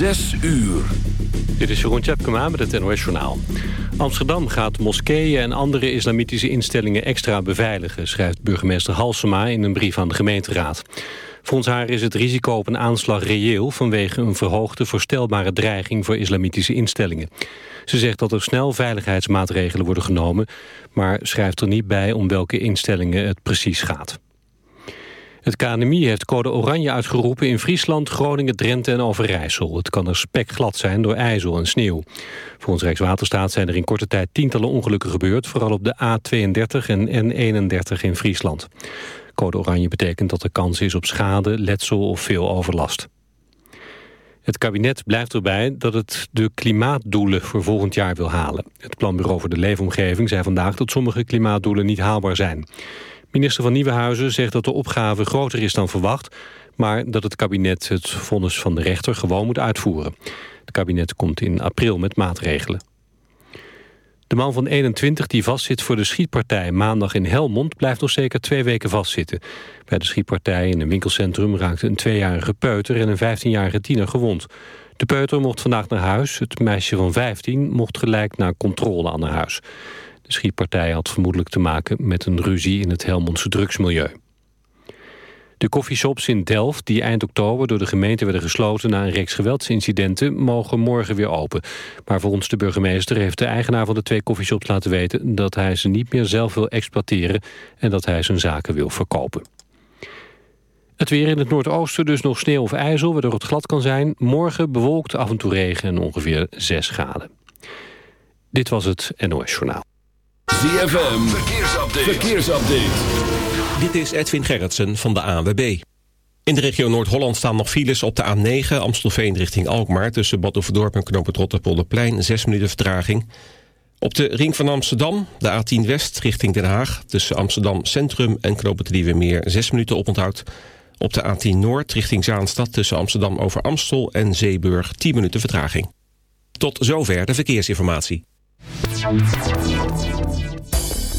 Zes uur. Dit is Jeroen Tjepkema met het NOS Journaal. Amsterdam gaat moskeeën en andere islamitische instellingen extra beveiligen... schrijft burgemeester Halsema in een brief aan de gemeenteraad. Volgens haar is het risico op een aanslag reëel... vanwege een verhoogde voorstelbare dreiging voor islamitische instellingen. Ze zegt dat er snel veiligheidsmaatregelen worden genomen... maar schrijft er niet bij om welke instellingen het precies gaat. Het KNMI heeft code oranje uitgeroepen in Friesland, Groningen, Drenthe en Overijssel. Het kan er spekglad zijn door ijzel en sneeuw. Volgens Rijkswaterstaat zijn er in korte tijd tientallen ongelukken gebeurd... vooral op de A32 en N31 in Friesland. Code oranje betekent dat er kans is op schade, letsel of veel overlast. Het kabinet blijft erbij dat het de klimaatdoelen voor volgend jaar wil halen. Het Planbureau voor de Leefomgeving zei vandaag dat sommige klimaatdoelen niet haalbaar zijn. Minister van Nieuwenhuizen zegt dat de opgave groter is dan verwacht... maar dat het kabinet het vonnis van de rechter gewoon moet uitvoeren. Het kabinet komt in april met maatregelen. De man van 21 die vastzit voor de schietpartij maandag in Helmond... blijft nog zeker twee weken vastzitten. Bij de schietpartij in een winkelcentrum raakte een tweejarige peuter... en een 15-jarige tiener gewond. De peuter mocht vandaag naar huis. Het meisje van 15 mocht gelijk naar controle aan haar huis. Schietpartij had vermoedelijk te maken met een ruzie in het Helmondse drugsmilieu. De koffieshops in Delft, die eind oktober door de gemeente werden gesloten na een reeks geweldsincidenten, mogen morgen weer open. Maar volgens de burgemeester heeft de eigenaar van de twee koffieshops laten weten dat hij ze niet meer zelf wil exploiteren en dat hij zijn zaken wil verkopen. Het weer in het noordoosten dus nog sneeuw of ijzel, waardoor het glad kan zijn. Morgen bewolkt af en toe regen en ongeveer 6 graden. Dit was het NOS Journaal. ZFM, verkeersupdate. verkeersupdate. Dit is Edwin Gerritsen van de ANWB. In de regio Noord-Holland staan nog files op de A9 Amstelveen richting Alkmaar... tussen Bad Oeverdorp en Knoop het Rotterpolderplein, 6 minuten vertraging. Op de ring van Amsterdam, de A10 West richting Den Haag... tussen Amsterdam Centrum en Knoop het Meer 6 minuten oponthoud. Op de A10 Noord richting Zaanstad tussen Amsterdam over Amstel en Zeeburg 10 minuten vertraging. Tot zover de verkeersinformatie.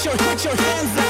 put your, put your hands up.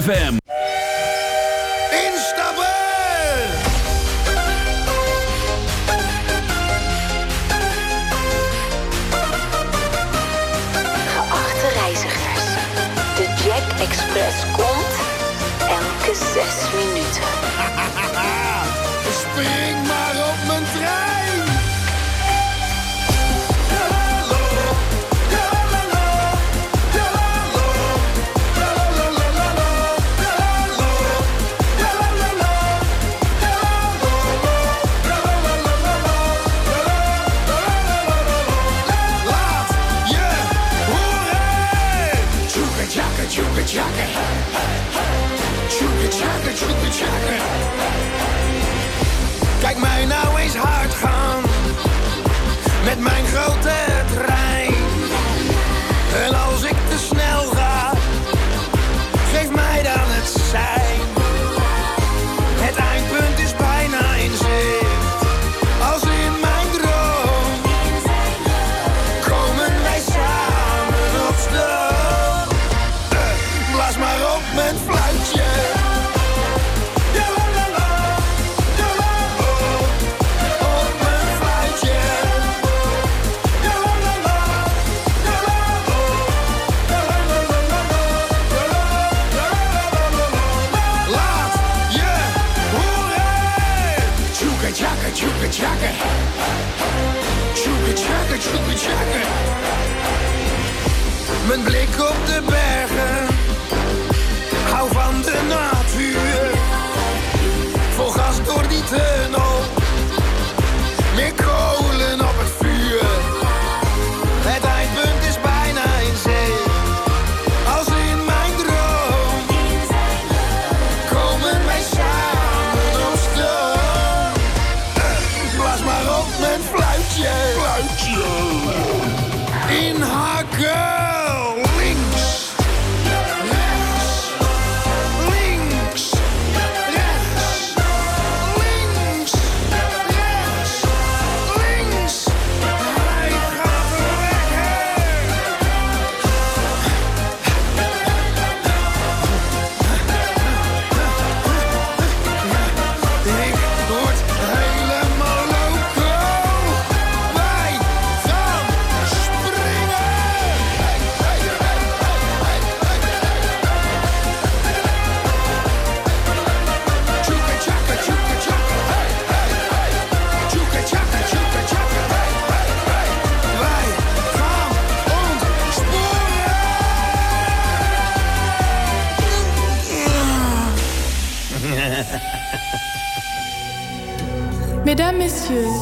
ZFM.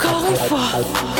好可。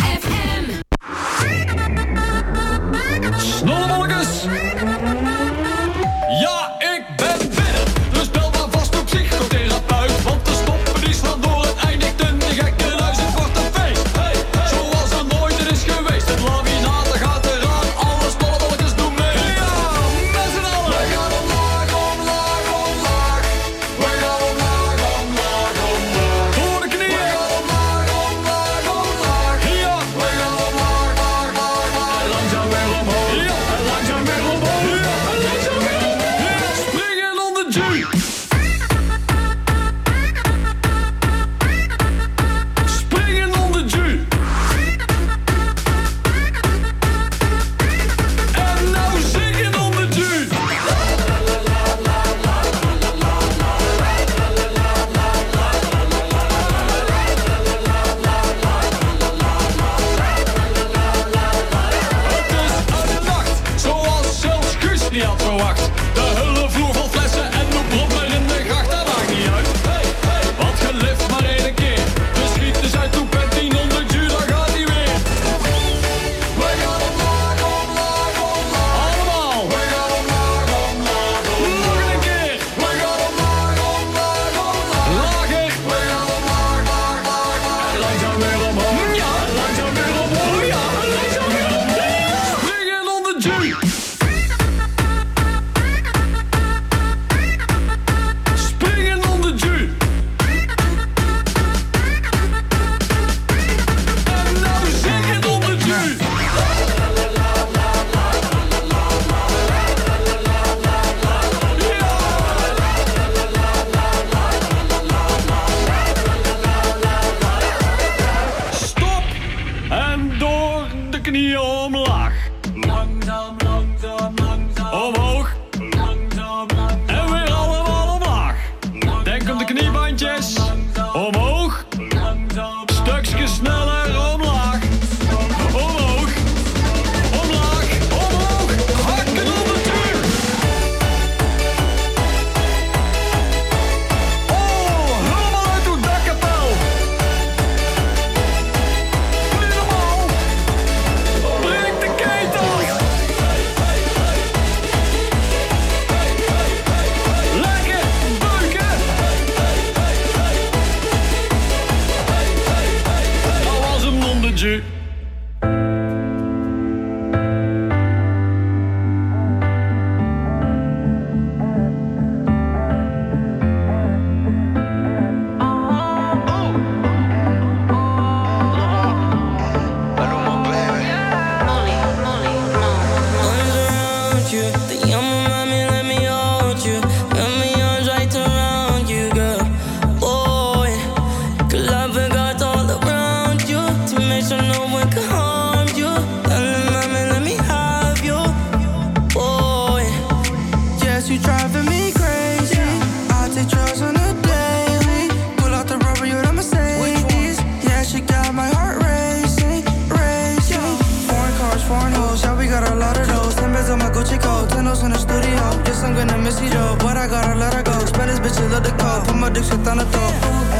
Wat ik but I gotta let her go. Spanish bitch, love the call. Put my dick shit on the top.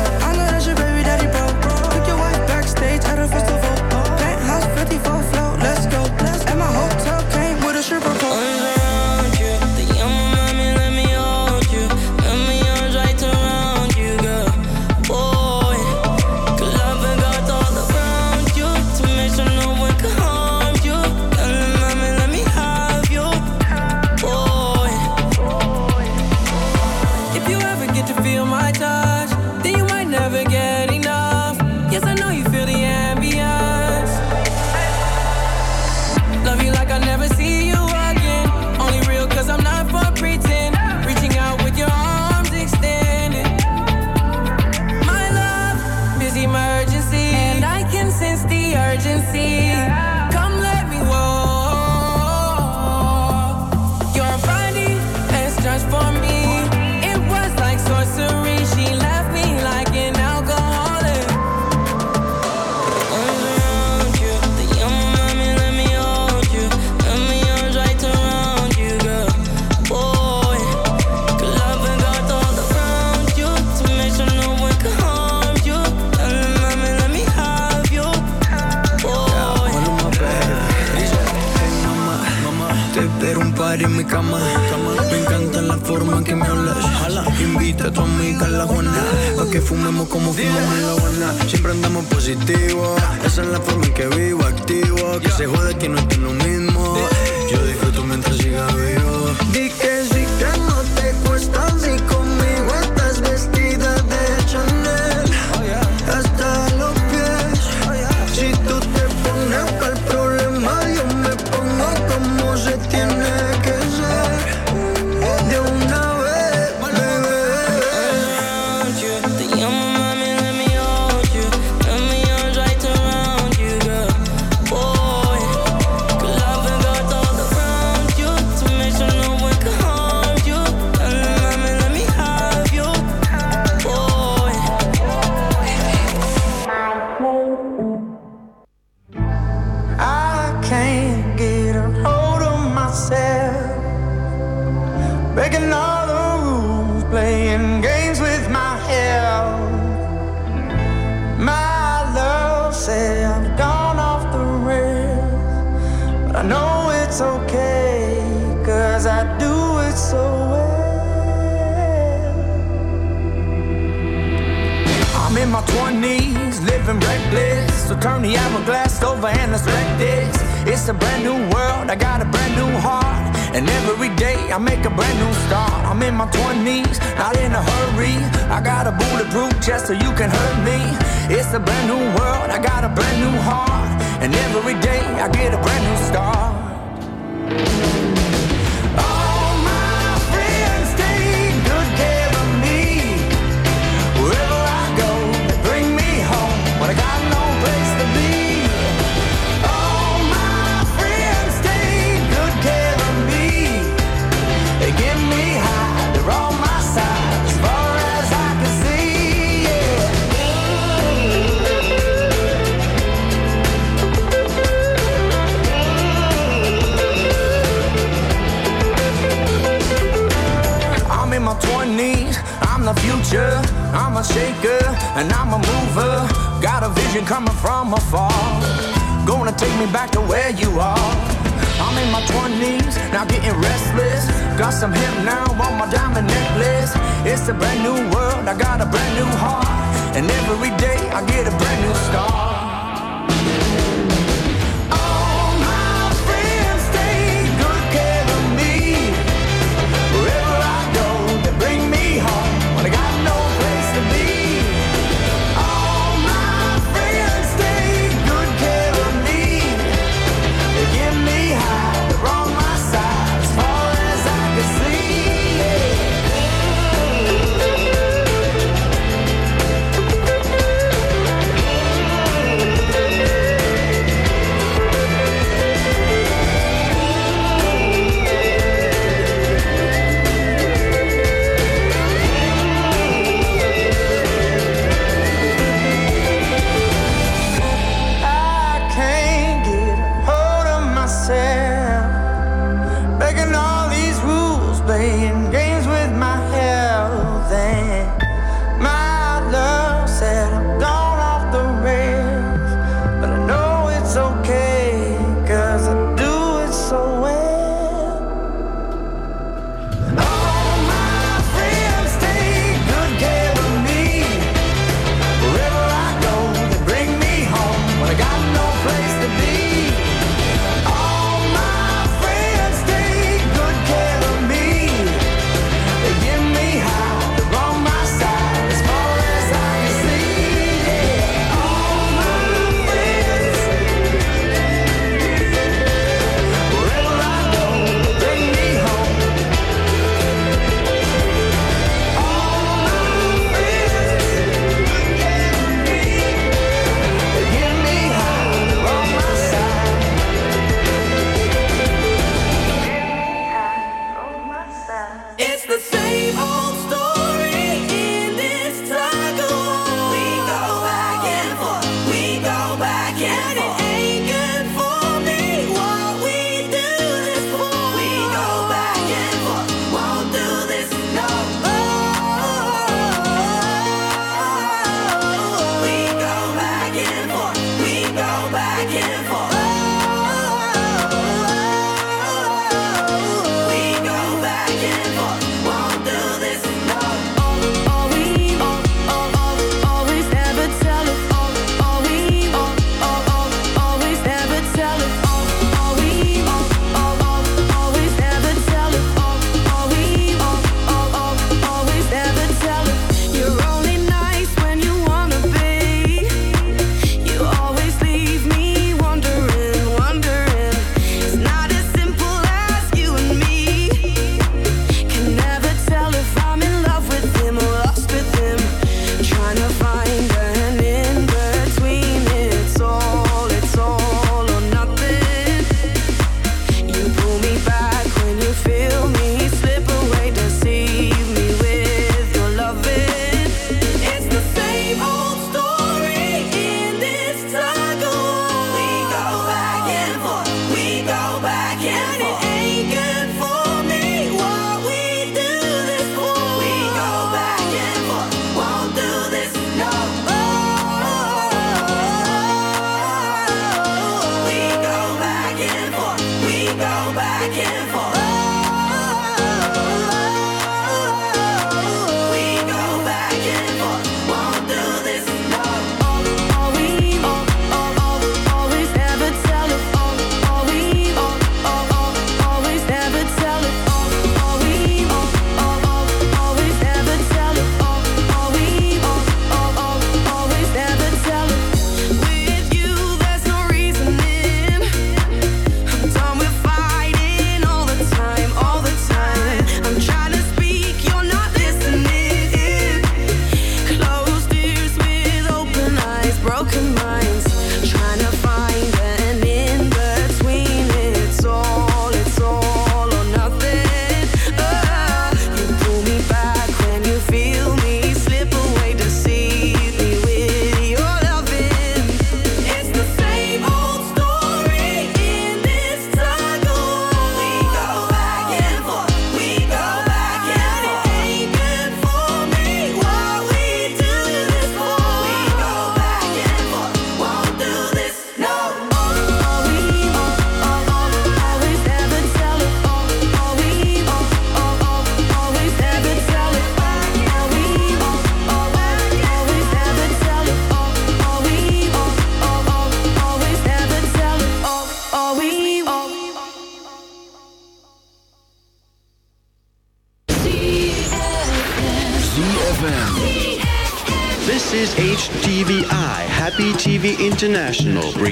en en mi cama. Me encanta la forma en que me hablas. Invita a tu amiga la Juana. Pa' que fumemos como fumamos en la Habana. Siempre andamos positivo. Esa es la forma en que vivo, activo. Que se jode que no estoy lo mismo. Yo disfruto mientras siga vivo.